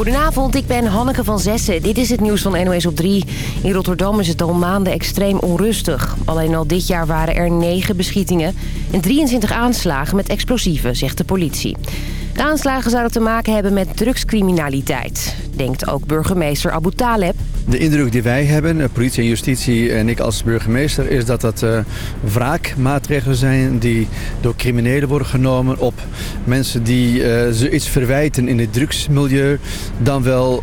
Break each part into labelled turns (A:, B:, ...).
A: Goedenavond, ik ben Hanneke van Zessen. Dit is het nieuws van NOS op 3. In Rotterdam is het al maanden extreem onrustig. Alleen al dit jaar waren er 9 beschietingen en 23 aanslagen met explosieven, zegt de politie. De aanslagen zouden te maken hebben met drugscriminaliteit, denkt ook burgemeester Abu Taleb.
B: De indruk die wij hebben, politie en justitie en ik als burgemeester... is dat dat uh, wraakmaatregelen zijn die door criminelen worden genomen... op mensen die uh, ze iets verwijten in het drugsmilieu... dan wel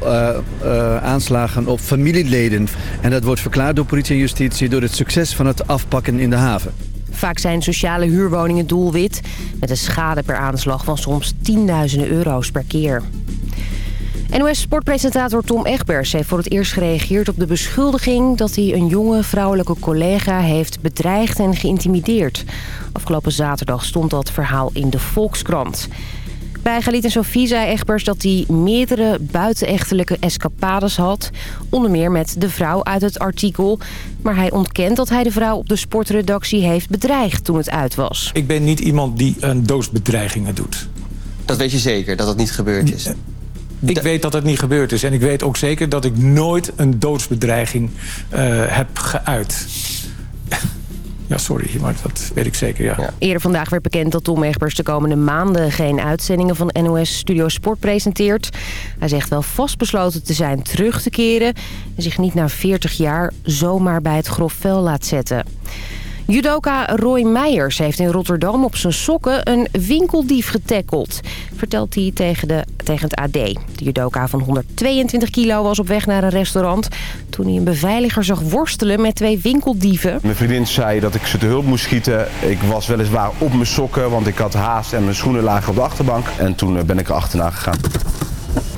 B: aanslagen op familieleden. En dat wordt verklaard door politie en justitie... door het succes van het afpakken in de haven.
A: Vaak zijn sociale huurwoningen doelwit... met een schade per aanslag van soms tienduizenden euro's per keer. NOS-sportpresentator Tom Egbers heeft voor het eerst gereageerd op de beschuldiging... dat hij een jonge vrouwelijke collega heeft bedreigd en geïntimideerd. Afgelopen zaterdag stond dat verhaal in de Volkskrant. Bij Galit en Sofie zei Egbers dat hij meerdere buitenechtelijke escapades had. Onder meer met de vrouw uit het artikel. Maar hij ontkent dat hij de vrouw op de sportredactie heeft bedreigd toen het uit was.
C: Ik ben niet iemand die een doodsbedreigingen doet.
D: Dat weet je zeker, dat dat niet gebeurd is?
C: Ik weet dat het niet gebeurd is. En ik weet ook zeker dat ik nooit een doodsbedreiging uh, heb geuit. Ja, sorry, maar dat weet ik zeker, ja. ja.
A: Eerder vandaag werd bekend dat Tom Egbers de komende maanden... geen uitzendingen van NOS Studio Sport presenteert. Hij zegt wel vastbesloten te zijn terug te keren... en zich niet na 40 jaar zomaar bij het grof vel laat zetten. Judoka Roy Meijers heeft in Rotterdam op zijn sokken een winkeldief getackeld. Vertelt hij tegen, de, tegen het AD. De judoka van 122 kilo was op weg naar een restaurant... toen hij een beveiliger zag worstelen met twee winkeldieven.
E: Mijn vriendin zei dat ik ze te hulp moest schieten. Ik was weliswaar op mijn sokken, want ik had haast en mijn schoenen lagen op de achterbank. En toen ben ik er achterna gegaan.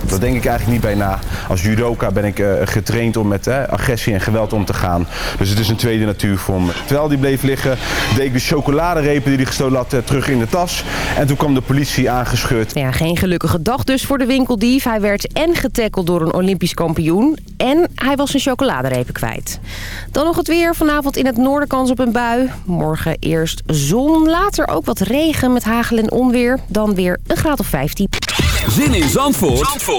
E: Dat denk ik eigenlijk niet bij na. Als judoka ben ik uh, getraind om met uh, agressie en geweld om te gaan. Dus het is een tweede natuur voor me. Terwijl die bleef liggen, deed ik de chocoladerepen die hij gestolen had uh, terug in de tas. En toen kwam de politie aangescheurd.
A: Ja, geen gelukkige dag dus voor de winkeldief. Hij werd en getackeld door een Olympisch kampioen. En hij was zijn chocoladerepen kwijt. Dan nog het weer. Vanavond in het noorden kans op een bui. Morgen eerst zon, later ook wat regen met hagel en onweer. Dan weer een graad of 15.
F: Zin in Zandvoort, Zandvoort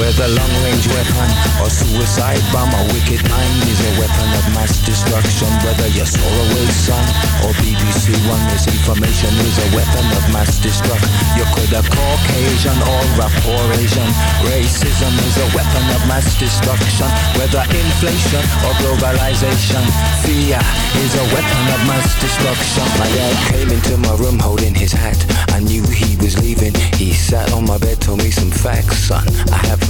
G: Whether long-range weapon or suicide bomb, a wicked mind is a weapon of mass destruction. Whether you're Solarway son or BBC One, misinformation is a weapon of mass destruction. You could have Caucasian or rapport Asian. Racism is a weapon of mass destruction. Whether inflation or globalization, fear is a weapon of mass destruction. My dad came into my room holding his hat. I knew he was leaving. He sat on my bed, told me some facts, son. I have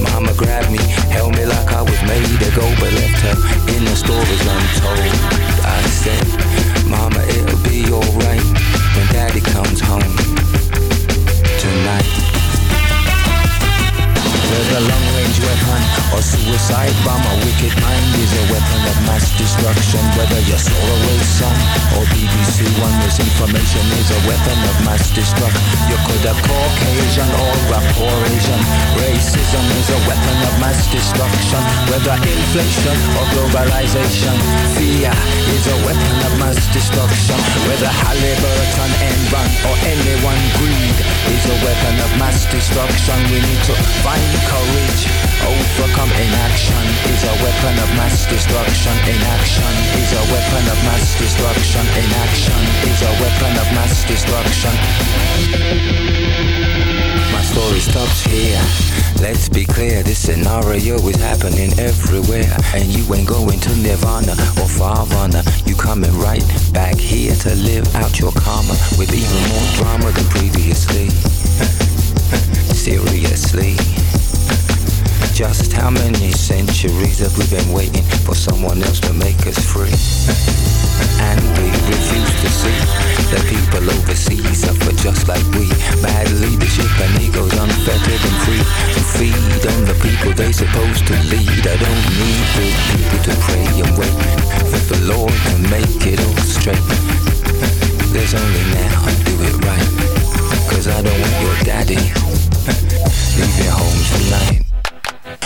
G: Mama grabbed me, held me like I was made to go, but left her in the stories untold. I said, Mama, it'll be alright when Daddy comes home tonight. Whether long-range weapon or suicide bomb, a wicked mind is a weapon of mass destruction. Whether you're Solarway son or BBC One, misinformation is a weapon of mass destruction. You could have Caucasian or rapport Asian. Racism is a weapon of mass destruction. Whether inflation or globalization, fear is a weapon of mass destruction. Whether Halliburton, Enron or anyone greed is a weapon of mass destruction. We need to find courage, overcome inaction is a weapon of mass destruction. Inaction is a weapon of mass destruction. Inaction is a weapon of mass destruction. My story stops here. Let's be clear, this scenario is happening everywhere. And you ain't going to Nirvana or Farvana. You coming right back here to live out your karma with even more drama than previously. Seriously. Just how many centuries have we been waiting for someone else to make us free? And we refuse to see the people overseas suffer just like we. Bad leadership and egos unfettered and free. Feed on the people they supposed to lead. I don't need to pray and wait for the Lord to make it all straight. There's only now, do it right. Cause I don't want your daddy. Leave your home tonight.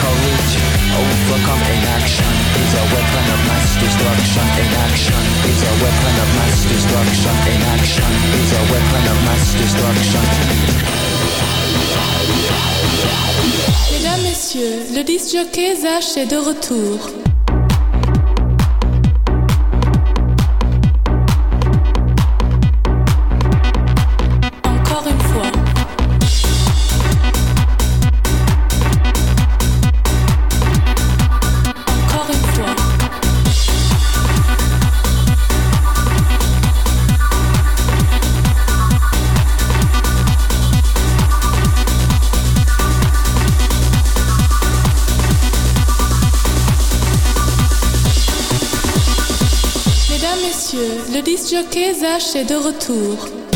G: courage, overcome inaction is a weapon of mass destruction. Inaction is a weapon of mass destruction. Inaction is a weapon of mass destruction.
H: Mesdames, Messieurs, le disc jockey Zach est de retour. Disc jockey Zach est de retour.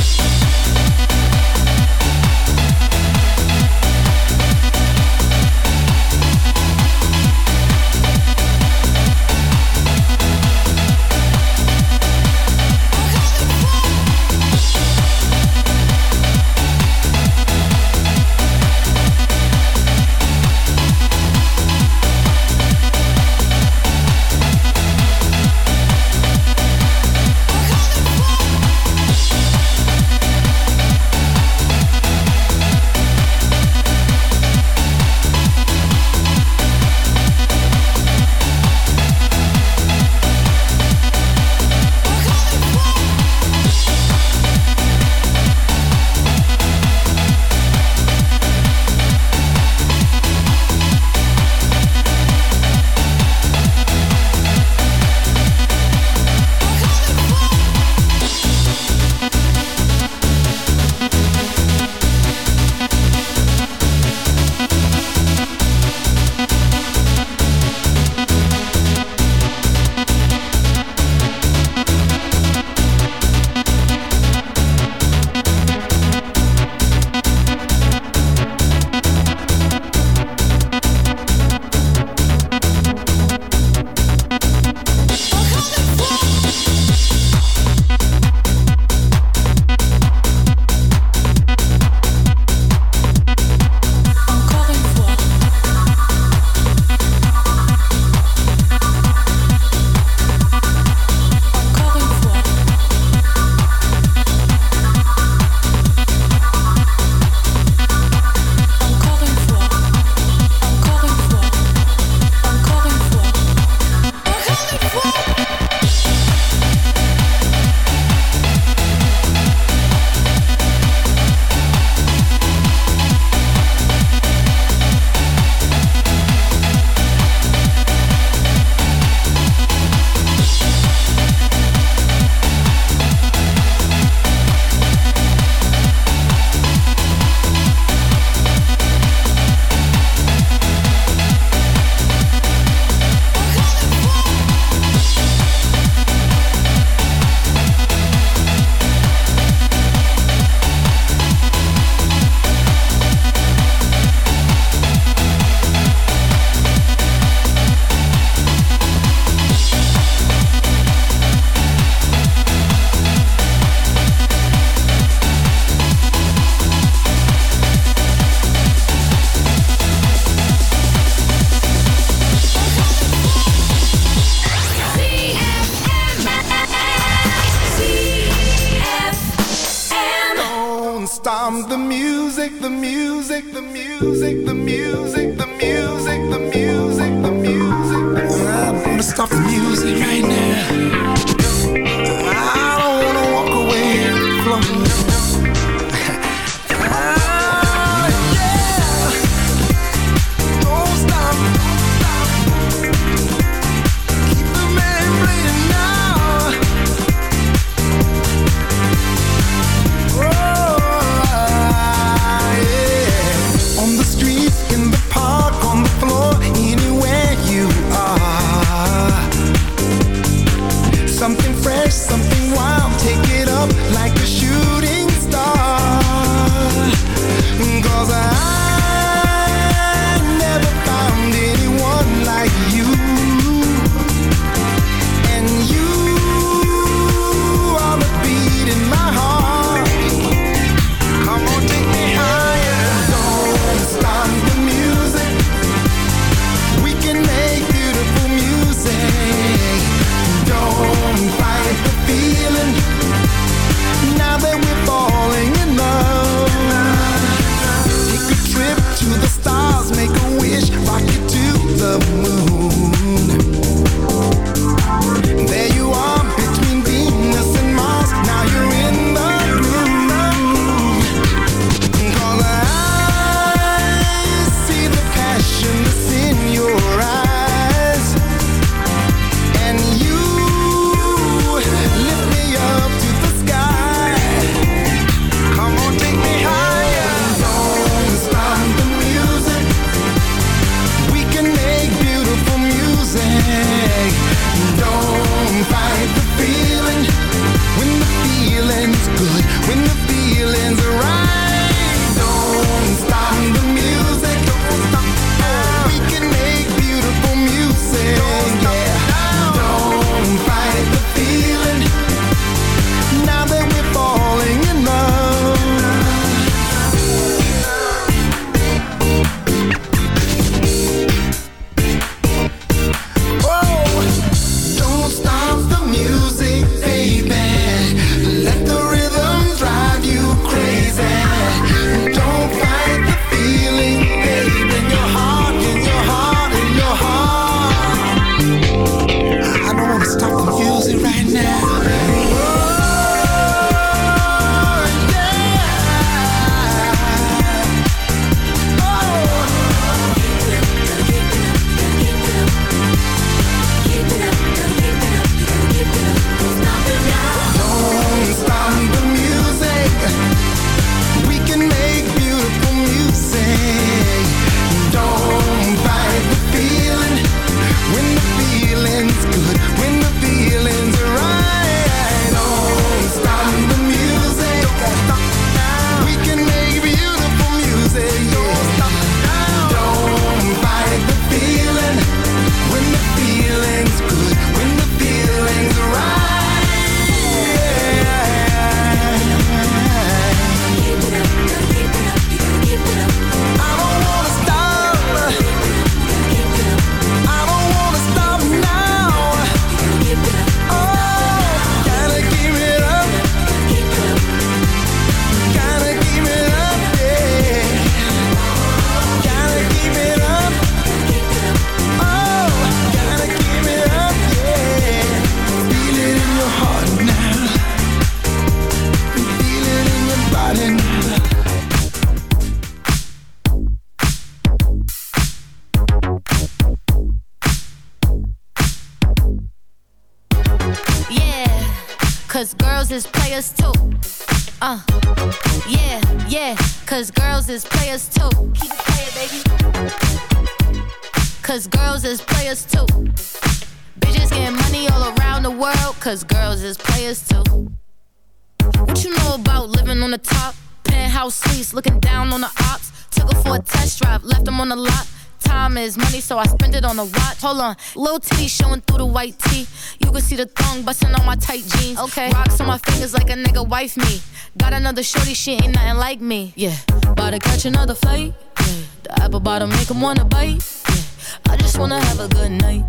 I: on the
J: watch. Hold on, little titty showing through the white tee. You can see the thong busting on my tight jeans. Okay, rocks on my fingers like a nigga wife me. Got another shorty, she ain't nothing like me. Yeah, about to catch another fight. Yeah. The apple bottom make him wanna bite. Yeah. I just wanna have a good night.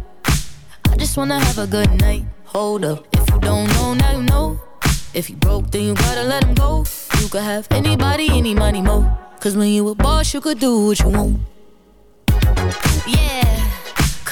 J: I just wanna have a good night. Hold up, if you don't know, now you know. If you broke, then you gotta let him go. You could have anybody, any money, mo. Cause when you a boss, you could do what you want. Yeah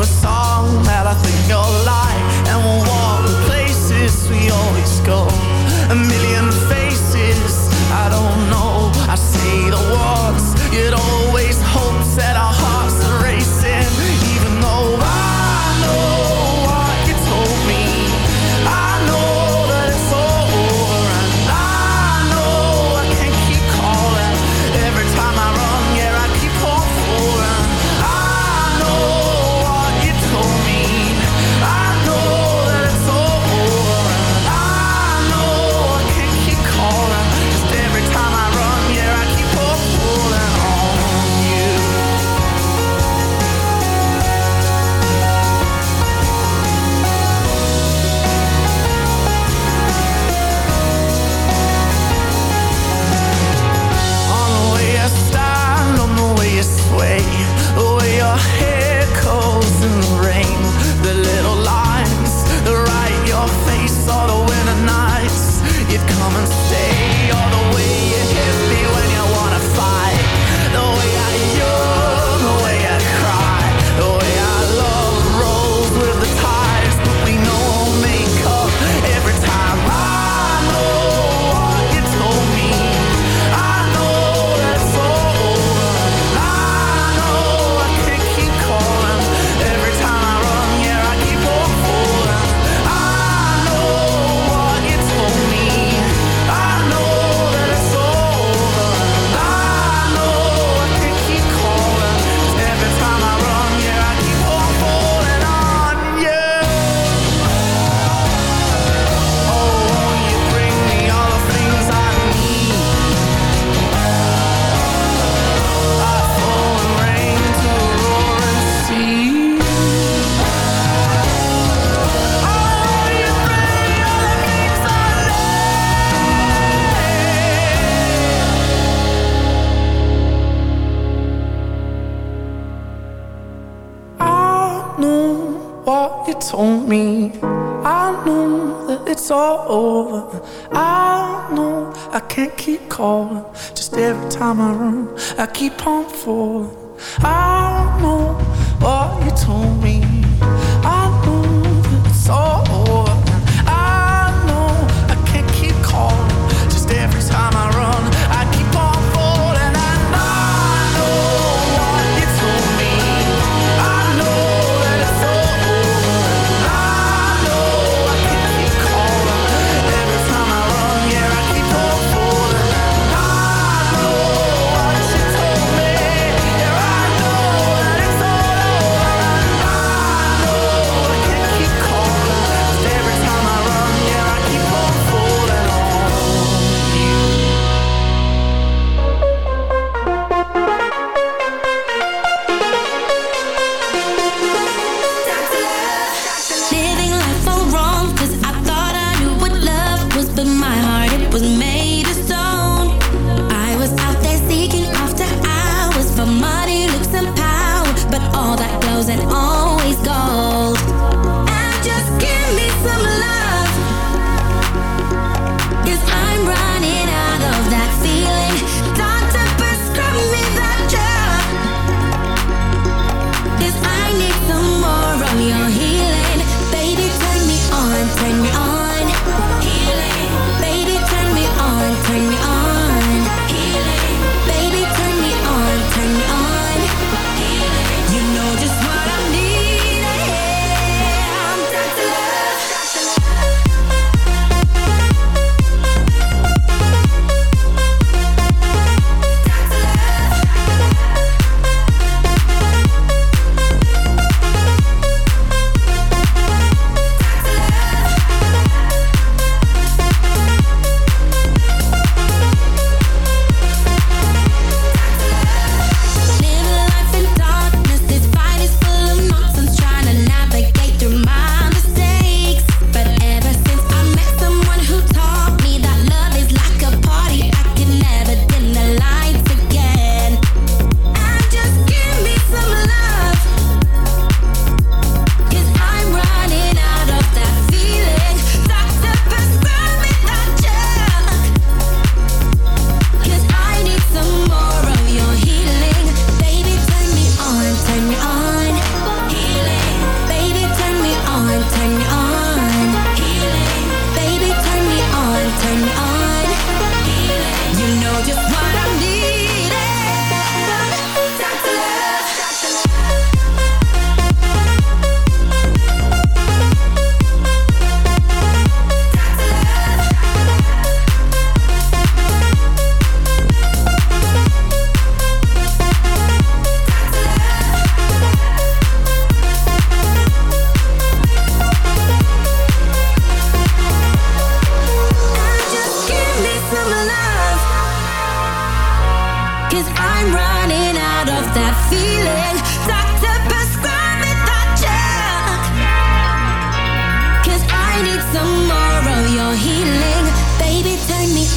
K: A song that I think you'll like, and we'll walk the places we always go. A million faces, I don't know. I say the words can't keep calling. Just every time I run, I keep on falling. I don't know what you told me.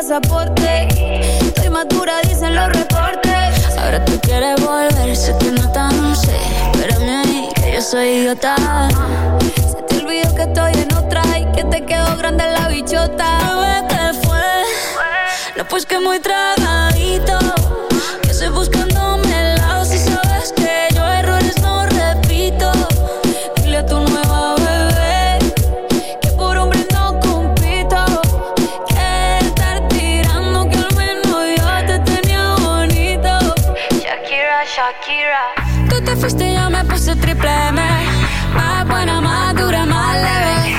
L: pasaporte. Estoy madura, dicen los reportes. Ahora tú quieres volver, sé que no tan sé. Espérame ahí, que yo soy idiota. Se te olvidó que estoy en otra y que te quedó grande la bichota. ¿Qué fue? No, pues que muy tragadito. Que estoy buscando Shakira. Tú te fuiste, yo me puse triple M. Más buena, más dura, más leve.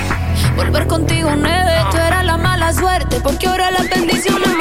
L: Volver contigo, nieve. Tú eras la mala suerte, porque ahora la bendición es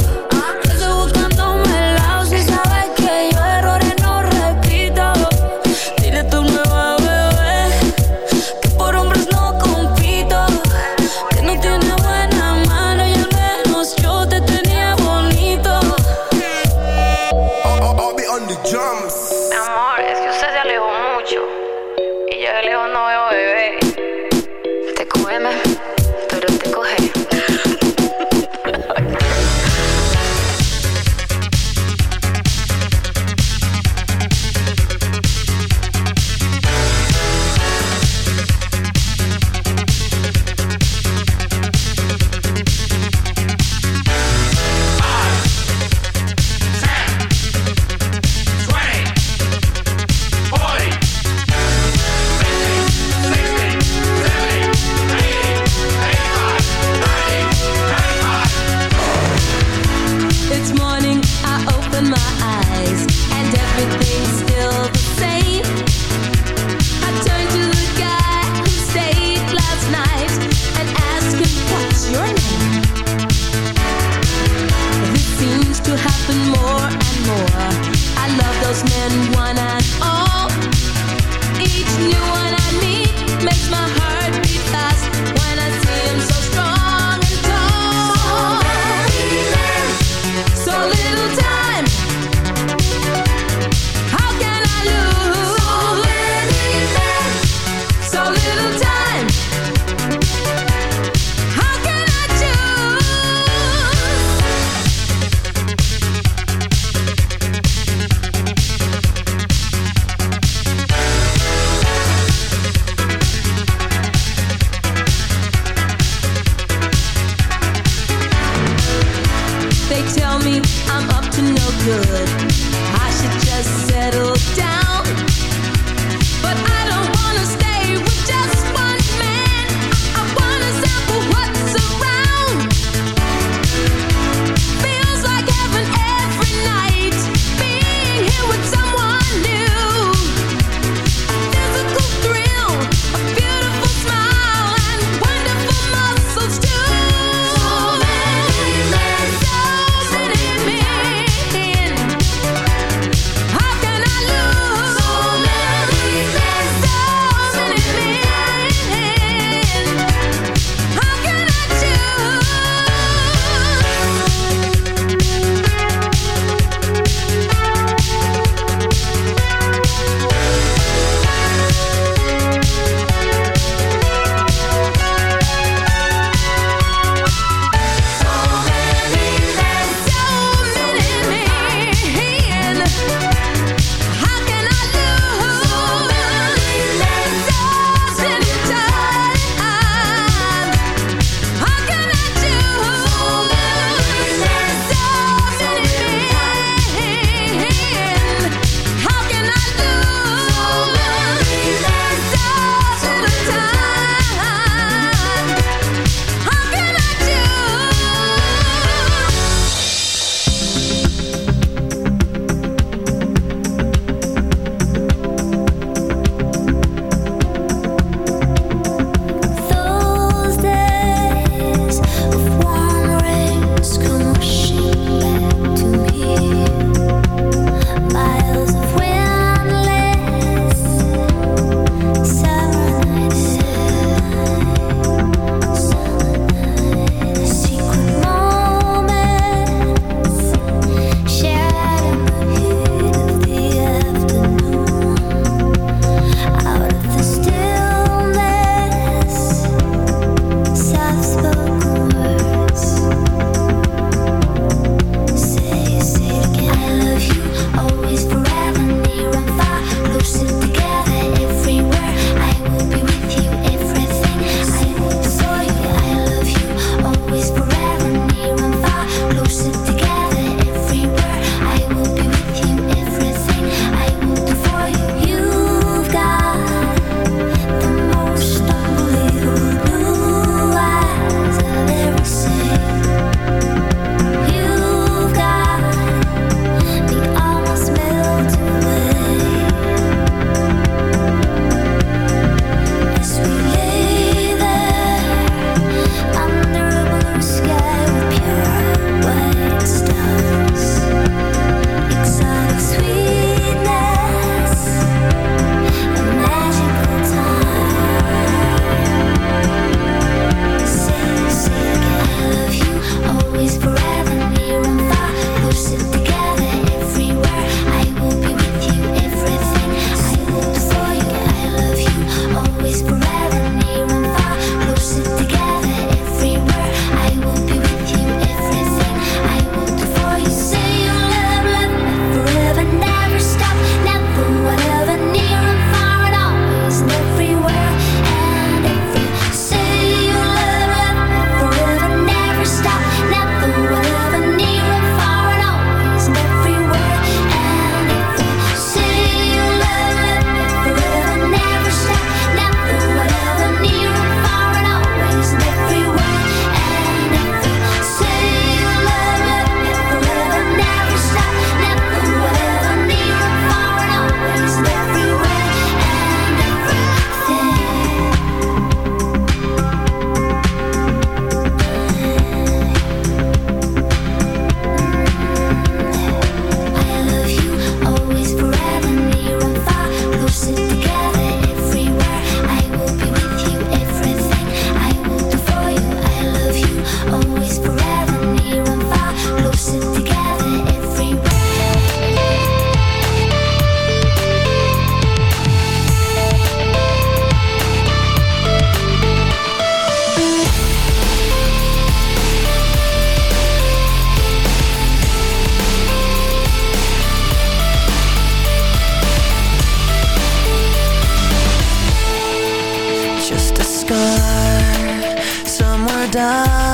M: Down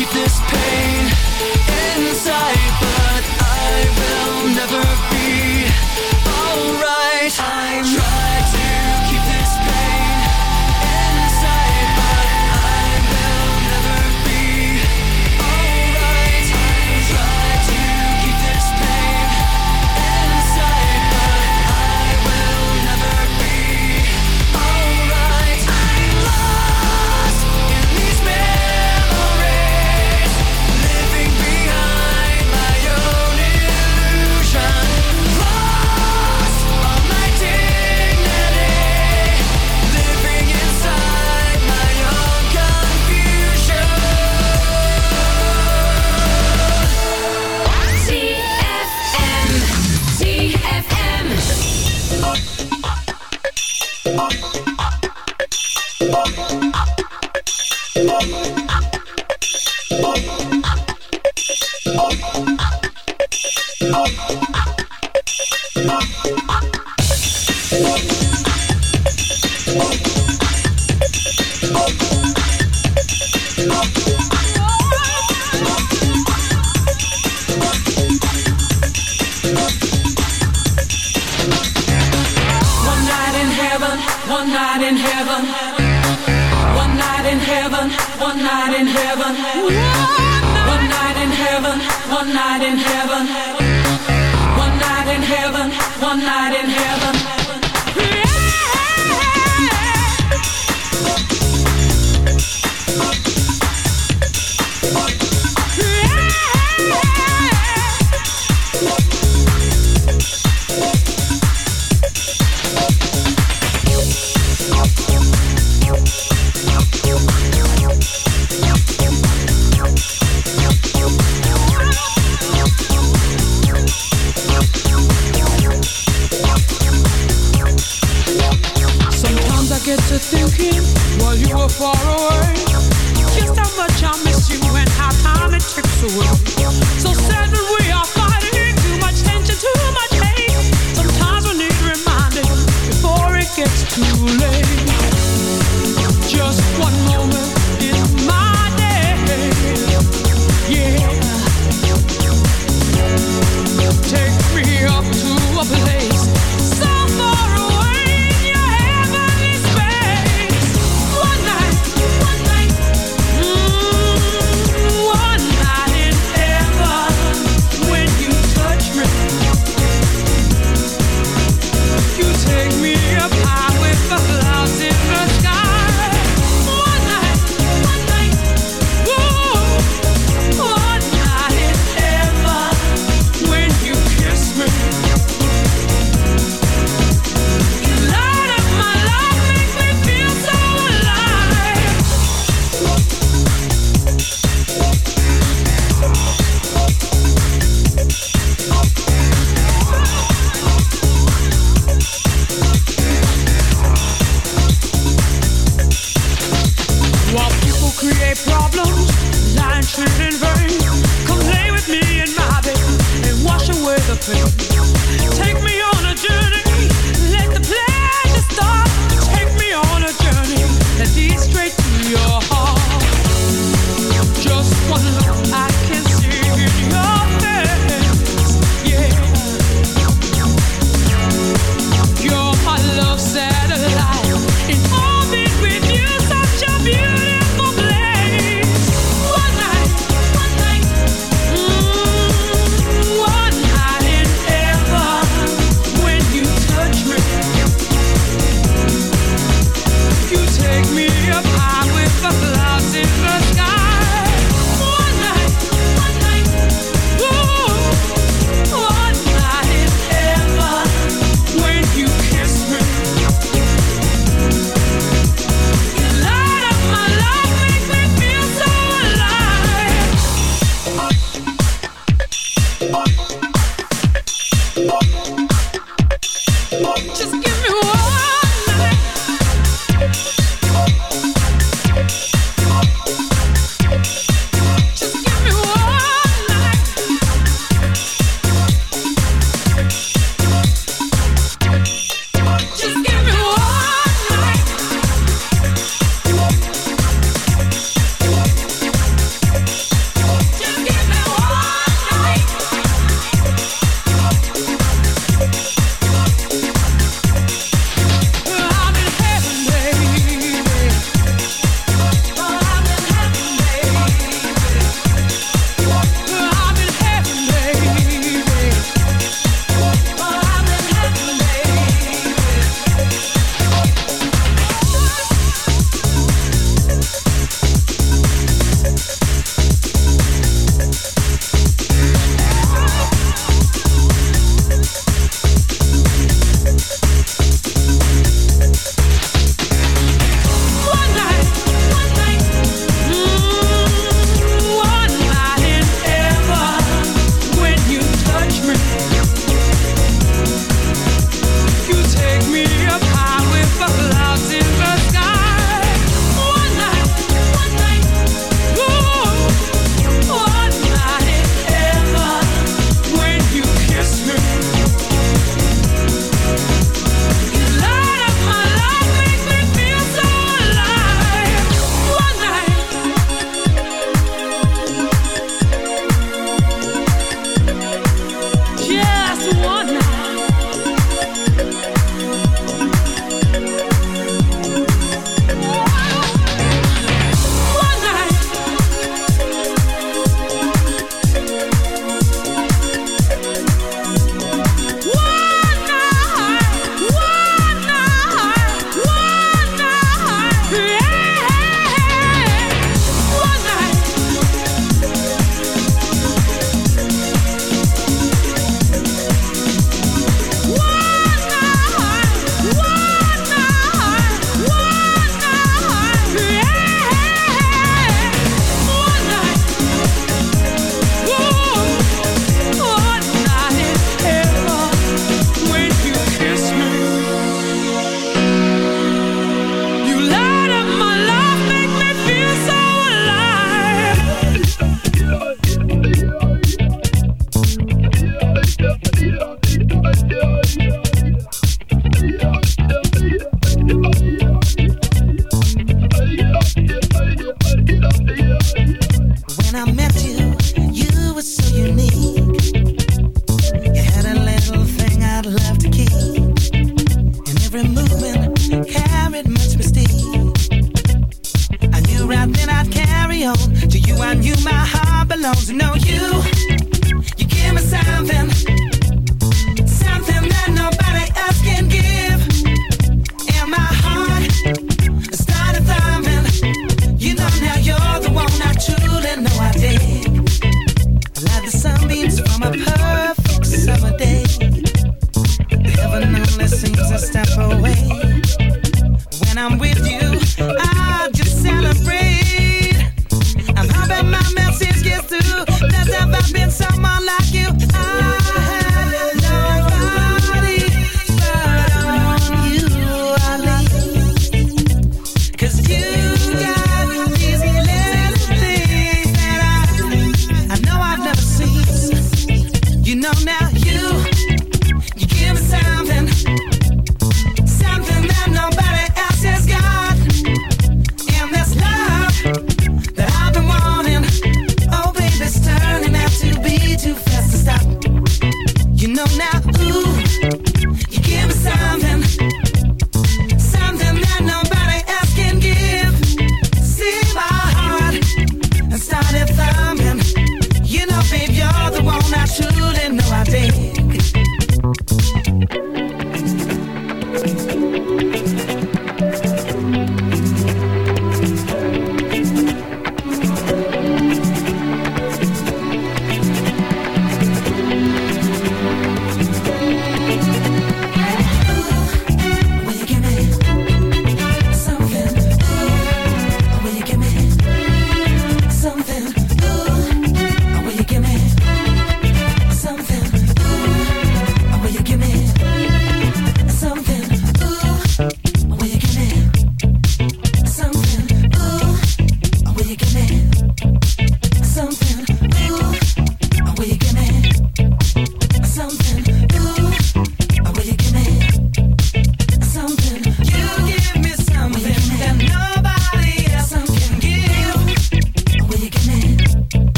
N: keep this
O: away